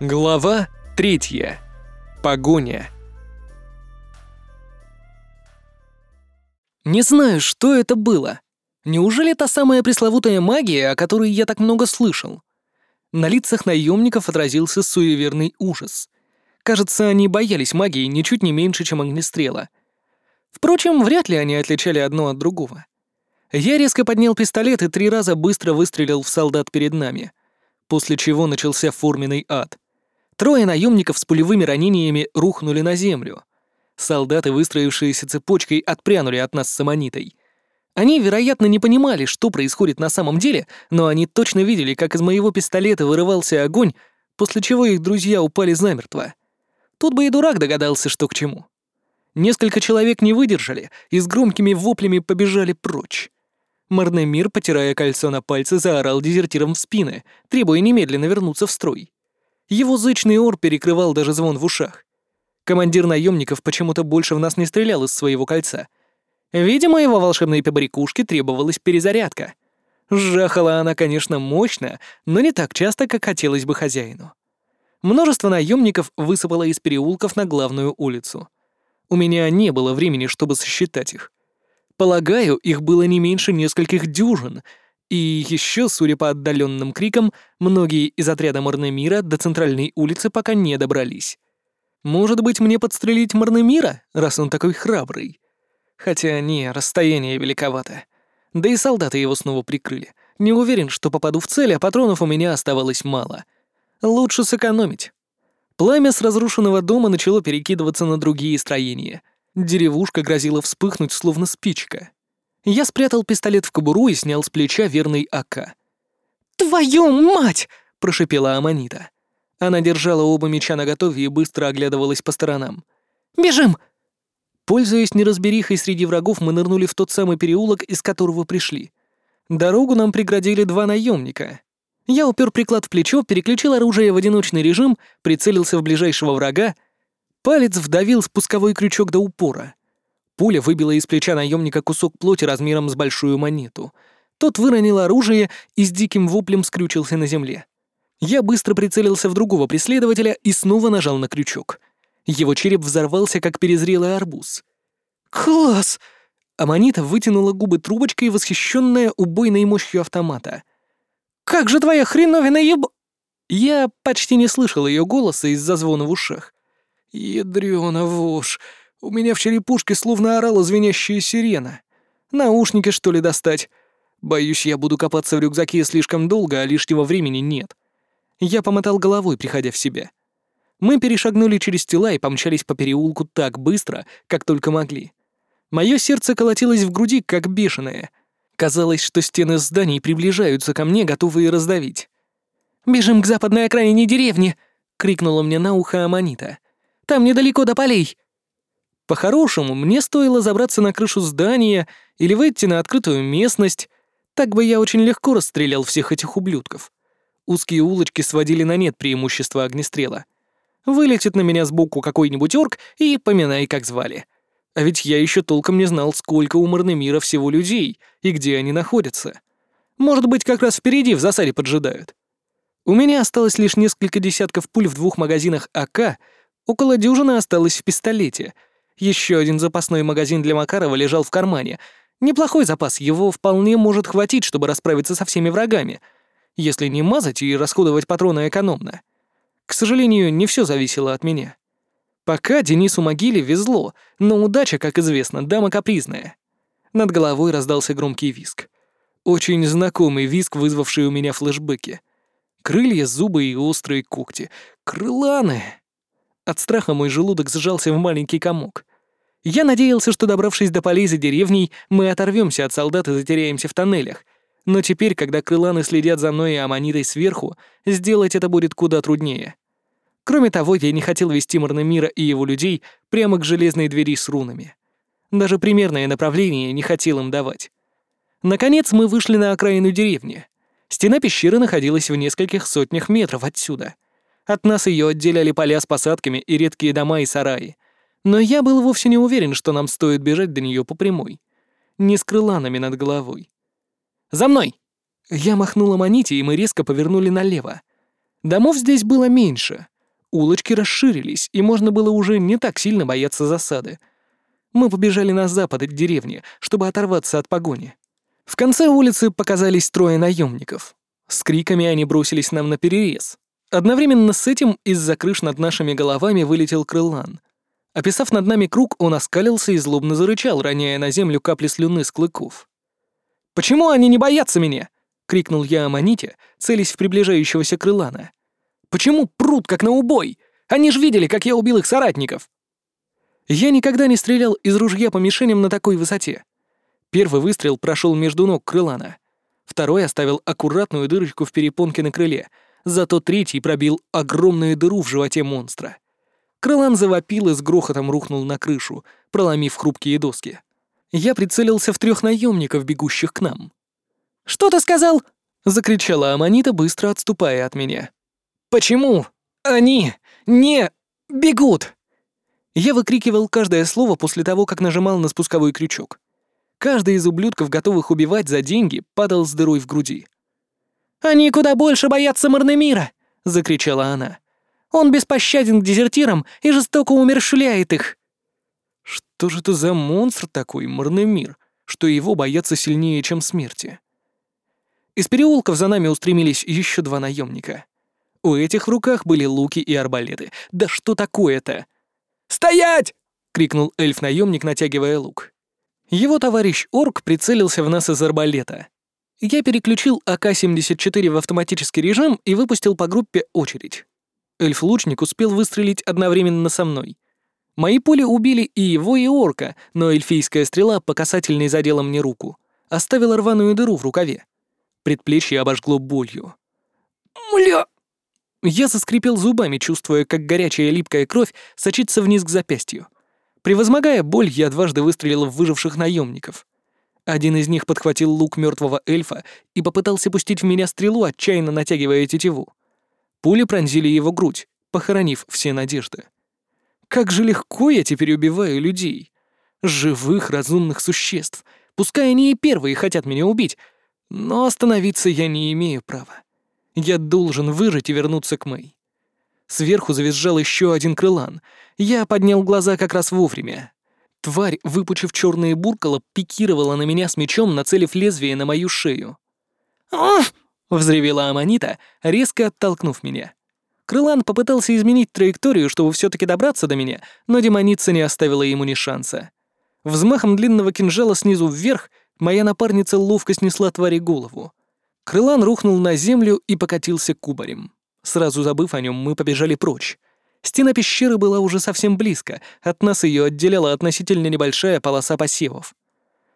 Глава третья. Погоня. Не знаю, что это было. Неужели та самая пресловутая магия, о которой я так много слышал? На лицах наемников отразился суеверный ужас. Кажется, они боялись магии ничуть не меньше, чем огнестрела. Впрочем, вряд ли они отличали одно от другого. Я резко поднял пистолет и три раза быстро выстрелил в солдат перед нами, после чего начался форменный ад. Трое наемников с пулевыми ранениями рухнули на землю. Солдаты, выстроившиеся цепочкой, отпрянули от нас с аммонитой. Они, вероятно, не понимали, что происходит на самом деле, но они точно видели, как из моего пистолета вырывался огонь, после чего их друзья упали замертво. Тут бы и дурак догадался, что к чему. Несколько человек не выдержали и с громкими воплями побежали прочь. Марнемир, потирая кольцо на пальце, заорал дезертиром в спины, требуя немедленно вернуться в строй. Его зычный ор перекрывал даже звон в ушах. Командир наемников почему-то больше в нас не стрелял из своего кольца. Видимо, его волшебной побрякушке требовалась перезарядка. Жахала она, конечно, мощно, но не так часто, как хотелось бы хозяину. Множество наемников высыпало из переулков на главную улицу. У меня не было времени, чтобы сосчитать их. Полагаю, их было не меньше нескольких дюжин, и еще, судя по отдаленным крикам, многие из отряда Марнемира до центральной улицы пока не добрались. Может быть, мне подстрелить Марнемира, раз он такой храбрый? Хотя не, расстояние великовато. Да и солдаты его снова прикрыли. Не уверен, что попаду в цель, а патронов у меня оставалось мало. Лучше сэкономить. Пламя с разрушенного дома начало перекидываться на другие строения. Деревушка грозила вспыхнуть, словно спичка. Я спрятал пистолет в кобуру и снял с плеча верный АК. «Твою мать!» — прошипела Аманита. Она держала оба меча наготове и быстро оглядывалась по сторонам. «Бежим!» Пользуясь неразберихой среди врагов, мы нырнули в тот самый переулок, из которого пришли. Дорогу нам преградили два наемника. Я упер приклад в плечо, переключил оружие в одиночный режим, прицелился в ближайшего врага — Палец вдавил спусковой крючок до упора. Пуля выбила из плеча наемника кусок плоти размером с большую монету. Тот выронил оружие и с диким воплем скрючился на земле. Я быстро прицелился в другого преследователя и снова нажал на крючок. Его череп взорвался, как перезрелый арбуз. «Класс!» Аманита вытянула губы трубочкой, восхищенная убойной мощью автомата. «Как же твоя хреновина еб...» Я почти не слышал ее голоса из-за звона в ушах. Ядрёна вошь, у меня в черепушке словно орала звенящая сирена. Наушники, что ли, достать? Боюсь, я буду копаться в рюкзаке слишком долго, а лишнего времени нет. Я помотал головой, приходя в себя. Мы перешагнули через тела и помчались по переулку так быстро, как только могли. Моё сердце колотилось в груди, как бешеное. Казалось, что стены зданий приближаются ко мне, готовые раздавить. «Бежим к западной окраине деревни!» — крикнула мне на ухо Аманита. Там недалеко до полей». По-хорошему, мне стоило забраться на крышу здания или выйти на открытую местность. Так бы я очень легко расстрелял всех этих ублюдков. Узкие улочки сводили на нет преимущества огнестрела. Вылетит на меня сбоку какой-нибудь орк и поминай, как звали. А ведь я еще толком не знал, сколько у Марнемира всего людей и где они находятся. Может быть, как раз впереди в засаде поджидают. У меня осталось лишь несколько десятков пуль в двух магазинах АК Около дюжины осталось в пистолете. Еще один запасной магазин для Макарова лежал в кармане. Неплохой запас, его вполне может хватить, чтобы расправиться со всеми врагами. Если не мазать и расходовать патроны экономно. К сожалению, не все зависело от меня. Пока Денису Могиле везло, но удача, как известно, дама капризная. Над головой раздался громкий виск. Очень знакомый виск, вызвавший у меня флешбеки. Крылья, зубы и острые когти. Крыланы! От страха мой желудок сжался в маленький комок. Я надеялся, что, добравшись до полей за деревней, мы оторвемся от солдат и затеряемся в тоннелях. Но теперь, когда крыланы следят за мной и аманитой сверху, сделать это будет куда труднее. Кроме того, я не хотел вести Марнемира и его людей прямо к железной двери с рунами. Даже примерное направление не хотел им давать. Наконец мы вышли на окраину деревни. Стена пещеры находилась в нескольких сотнях метров отсюда — от нас ее отделяли поля с посадками и редкие дома и сараи. Но я был вовсе не уверен, что нам стоит бежать до нее по прямой. Не с крыланами над головой. «За мной!» Я махнула Маните, и мы резко повернули налево. Домов здесь было меньше. Улочки расширились, и можно было уже не так сильно бояться засады. Мы побежали на запад от деревни, чтобы оторваться от погони. В конце улицы показались трое наемников. С криками они бросились нам на перерез. Одновременно с этим из-за крыш над нашими головами вылетел крылан. Описав над нами круг, он оскалился и злобно зарычал, роняя на землю капли слюны с клыков. «Почему они не боятся меня?» — крикнул я Аманите, целясь в приближающегося крылана. «Почему прут, как на убой? Они же видели, как я убил их соратников!» Я никогда не стрелял из ружья по мишеням на такой высоте. Первый выстрел прошел между ног крылана. Второй оставил аккуратную дырочку в перепонке на крыле, зато третий пробил огромную дыру в животе монстра. Крылан завопил и с грохотом рухнул на крышу, проломив хрупкие доски. Я прицелился в трех наемников, бегущих к нам. «Что ты сказал?» — закричала Аманита, быстро отступая от меня. «Почему? Они не бегут!» Я выкрикивал каждое слово после того, как нажимал на спусковой крючок. Каждый из ублюдков, готовых убивать за деньги, падал с дырой в груди. «Они куда больше боятся Марнемира!» — закричала она. Он беспощаден к дезертирам и жестоко умерщвляет их». Что же это за монстр такой, Марнемир, что его боятся сильнее, чем смерти? Из переулков за нами устремились еще два наемника. У этих в руках были луки и арбалеты. Да что такое-то? «Стоять!» — крикнул эльф-наемник, натягивая лук. Его товарищ Орк прицелился в нас из арбалета. Я переключил АК-74 в автоматический режим и выпустил по группе очередь. Эльф-лучник успел выстрелить одновременно со мной. Мои пули убили и его, и орка, но эльфийская стрела по касательной задела мне руку. Оставила рваную дыру в рукаве. Предплечье обожгло болью. «Мля!» Я заскрипел зубами, чувствуя, как горячая липкая кровь сочится вниз к запястью. Превозмогая боль, я дважды выстрелил в выживших наемников. Один из них подхватил лук мертвого эльфа и попытался пустить в меня стрелу, отчаянно натягивая тетиву. Пули пронзили его грудь, похоронив все надежды. Как же легко я теперь убиваю людей. Живых, разумных существ. Пускай они и первые хотят меня убить, но остановиться я не имею права. Я должен выжить и вернуться к Мэй. Сверху завизжал еще один крылан. Я поднял глаза как раз вовремя. Тварь, выпучив черные буркала, пикировала на меня с мечом, нацелив лезвие на мою шею. «Ах!» Взревела Аманита, резко оттолкнув меня. Крылан попытался изменить траекторию, чтобы все таки добраться до меня, но демоница не оставила ему ни шанса. Взмахом длинного кинжала снизу вверх моя напарница ловко снесла твари голову. Крылан рухнул на землю и покатился кубарем. Сразу забыв о нем, мы побежали прочь. Стена пещеры была уже совсем близко, от нас ее отделяла относительно небольшая полоса посевов.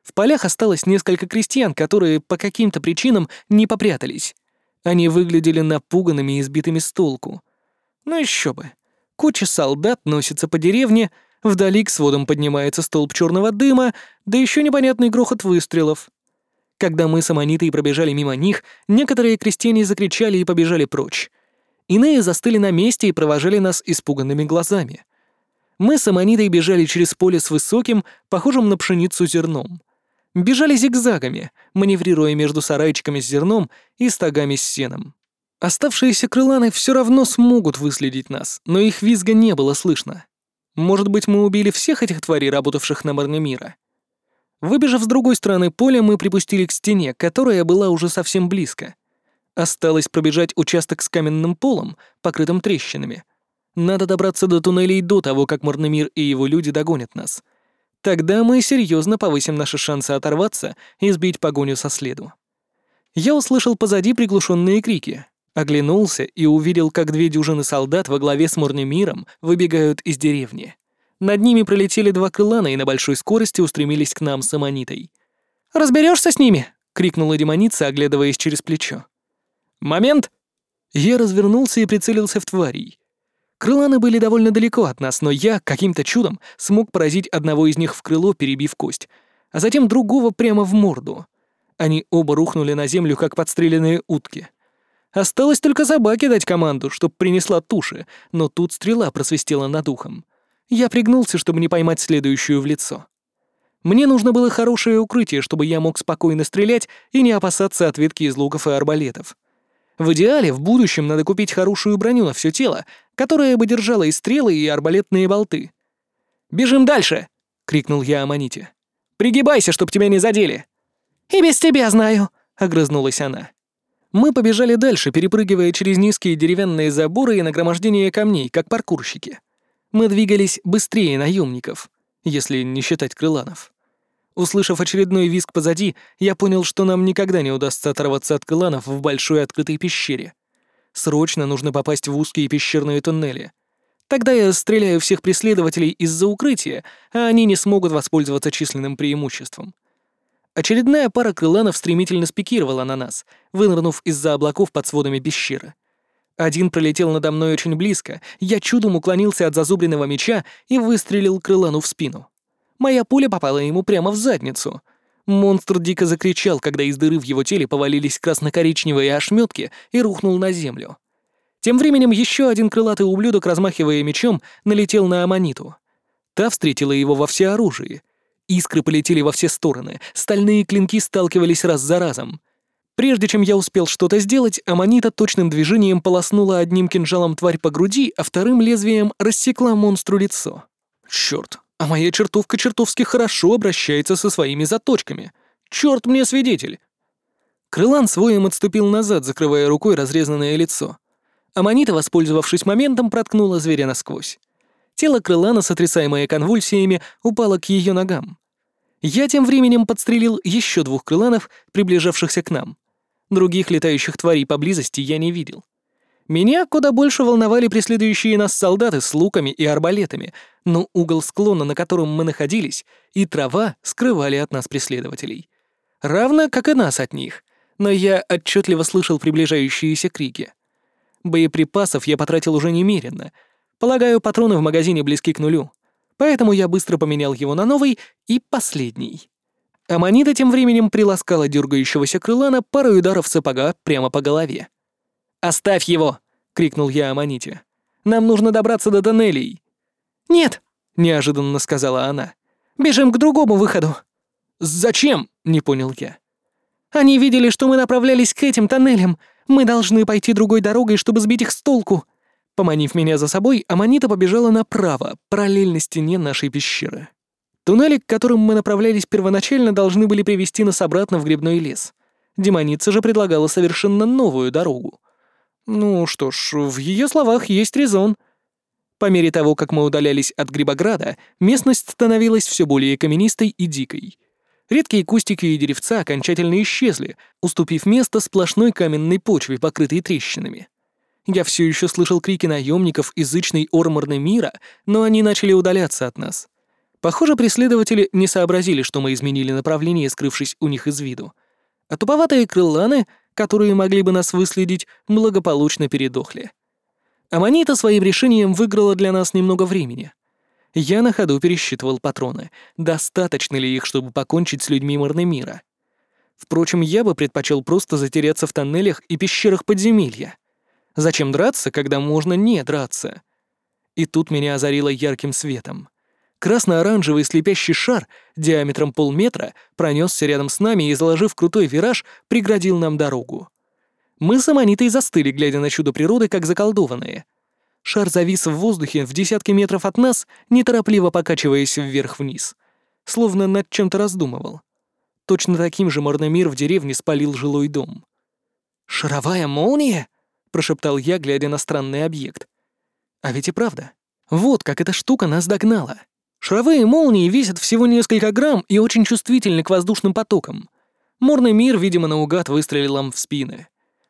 В полях осталось несколько крестьян, которые по каким-то причинам не попрятались. Они выглядели напуганными и сбитыми с толку. Ну еще бы. Куча солдат носится по деревне, вдали к сводам поднимается столб черного дыма, да еще непонятный грохот выстрелов. Когда мы с Аманитой пробежали мимо них, некоторые крестьяне закричали и побежали прочь. Иные застыли на месте и провожали нас испуганными глазами. Мы с Аманитой бежали через поле с высоким, похожим на пшеницу зерном — бежали зигзагами, маневрируя между сарайчиками с зерном и стогами с сеном. Оставшиеся крыланы все равно смогут выследить нас, но их визга не было слышно. Может быть, мы убили всех этих тварей, работавших на Марнемира? Выбежав с другой стороны поля, мы припустили к стене, которая была уже совсем близко. Осталось пробежать участок с каменным полом, покрытым трещинами. Надо добраться до туннелей до того, как Марнемир и его люди догонят нас — Тогда мы серьезно повысим наши шансы оторваться и сбить погоню со следу. Я услышал позади приглушенные крики, оглянулся и увидел, как две дюжины солдат во главе с Мурнемиром выбегают из деревни. Над ними пролетели два крылана и на большой скорости устремились к нам с Аманитой. «Разберешься с ними?» — крикнула демоница, оглядываясь через плечо. «Момент!» Я развернулся и прицелился в тварей. Крыланы были довольно далеко от нас, но я каким-то чудом смог поразить одного из них в крыло, перебив кость, а затем другого прямо в морду. Они оба рухнули на землю, как подстреленные утки. Осталось только собаке дать команду, чтоб принесла туши, но тут стрела просвистела над ухом. Я пригнулся, чтобы не поймать следующую в лицо. Мне нужно было хорошее укрытие, чтобы я мог спокойно стрелять и не опасаться ответки из луков и арбалетов. В идеале, в будущем надо купить хорошую броню на все тело, которая бы держала и стрелы, и арбалетные болты. «Бежим дальше!» — крикнул я Аманите. «Пригибайся, чтоб тебя не задели!» «И без тебя знаю!» — огрызнулась она. Мы побежали дальше, перепрыгивая через низкие деревянные заборы и нагромождение камней, как паркурщики. Мы двигались быстрее наемников, если не считать крыланов. Услышав очередной визг позади, я понял, что нам никогда не удастся оторваться от кланов в большой открытой пещере. Срочно нужно попасть в узкие пещерные туннели. Тогда я стреляю всех преследователей из-за укрытия, а они не смогут воспользоваться численным преимуществом. Очередная пара крыланов стремительно спикировала на нас, вынырнув из-за облаков под сводами пещеры. Один пролетел надо мной очень близко, я чудом уклонился от зазубренного меча и выстрелил крылану в спину. Моя пуля попала ему прямо в задницу. Монстр дико закричал, когда из дыры в его теле повалились красно-коричневые ошметки и рухнул на землю. Тем временем еще один крылатый ублюдок, размахивая мечом, налетел на Аманиту. Та встретила его во всеоружии. Искры полетели во все стороны, стальные клинки сталкивались раз за разом. Прежде чем я успел что-то сделать, Аманита точным движением полоснула одним кинжалом тварь по груди, а вторым лезвием рассекла монстру лицо. Черт, а моя чертовка чертовски хорошо обращается со своими заточками. Черт мне свидетель. Крылан своим отступил назад, закрывая рукой разрезанное лицо. Аманита, воспользовавшись моментом, проткнула зверя насквозь. Тело крылана, сотрясаемое конвульсиями, упало к ее ногам. Я тем временем подстрелил еще двух крыланов, приближавшихся к нам. Других летающих тварей поблизости я не видел. Меня куда больше волновали преследующие нас солдаты с луками и арбалетами, но угол склона, на котором мы находились, и трава скрывали от нас преследователей. Равно, как и нас от них, но я отчетливо слышал приближающиеся крики. Боеприпасов я потратил уже немерено. Полагаю, патроны в магазине близки к нулю. Поэтому я быстро поменял его на новый и последний. Аманита тем временем приласкала дергающегося крылана пару ударов сапога прямо по голове. «Оставь его!» — крикнул я Аманите. «Нам нужно добраться до тоннелей!» «Нет!» — неожиданно сказала она. «Бежим к другому выходу!» «Зачем?» — не понял я. «Они видели, что мы направлялись к этим тоннелям. Мы должны пойти другой дорогой, чтобы сбить их с толку!» Поманив меня за собой, Аманита побежала направо, параллельно стене нашей пещеры. Туннели, к которым мы направлялись первоначально, должны были привести нас обратно в грибной лес. Демоница же предлагала совершенно новую дорогу. Ну что ж, в ее словах есть резон. По мере того, как мы удалялись от Грибограда, местность становилась все более каменистой и дикой. Редкие кустики и деревца окончательно исчезли, уступив место сплошной каменной почве, покрытой трещинами. Я все еще слышал крики наемников язычной Орморны мира, но они начали удаляться от нас. Похоже, преследователи не сообразили, что мы изменили направление, скрывшись у них из виду. А туповатые крыланы — которые могли бы нас выследить, благополучно передохли. Аманита своим решением выиграла для нас немного времени. Я на ходу пересчитывал патроны, достаточно ли их, чтобы покончить с людьми Марнемира. Впрочем, я бы предпочел просто затеряться в тоннелях и пещерах подземелья. Зачем драться, когда можно не драться? И тут меня озарило ярким светом. Красно-оранжевый слепящий шар диаметром полметра пронесся рядом с нами и, заложив крутой вираж, преградил нам дорогу. Мы с Аманитой застыли, глядя на чудо природы, как заколдованные. Шар завис в воздухе в десятки метров от нас, неторопливо покачиваясь вверх-вниз, словно над чем-то раздумывал. Точно таким же Морномир в деревне спалил жилой дом. «Шаровая молния?» — прошептал я, глядя на странный объект. А ведь и правда. Вот как эта штука нас догнала. Шаровые молнии весят всего несколько грамм и очень чувствительны к воздушным потокам. Морный мир, видимо, наугад выстрелил нам в спины.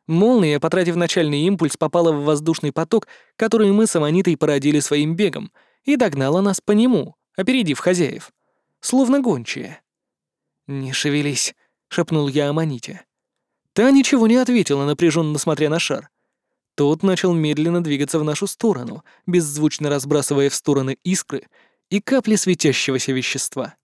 Молния, потратив начальный импульс, попала в воздушный поток, который мы с Аманитой породили своим бегом, и догнала нас по нему, опередив хозяев. Словно гончие. «Не шевелись», — шепнул я Аманите. Та ничего не ответила, напряженно смотря на шар. Тот начал медленно двигаться в нашу сторону, беззвучно разбрасывая в стороны искры и капли светящегося вещества.